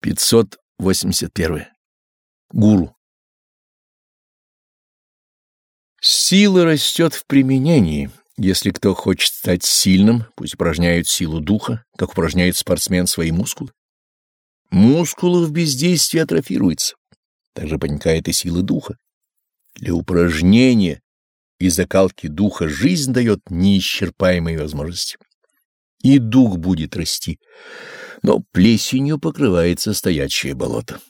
581. Гуру. Сила растет в применении. Если кто хочет стать сильным, пусть упражняет силу духа, как упражняет спортсмен свои мускулы. Мускулы в бездействии атрофируются. Также проникает и сила духа. Для упражнения и закалки духа жизнь дает неисчерпаемые возможности. И дух будет расти, но плесенью покрывается стоячее болото.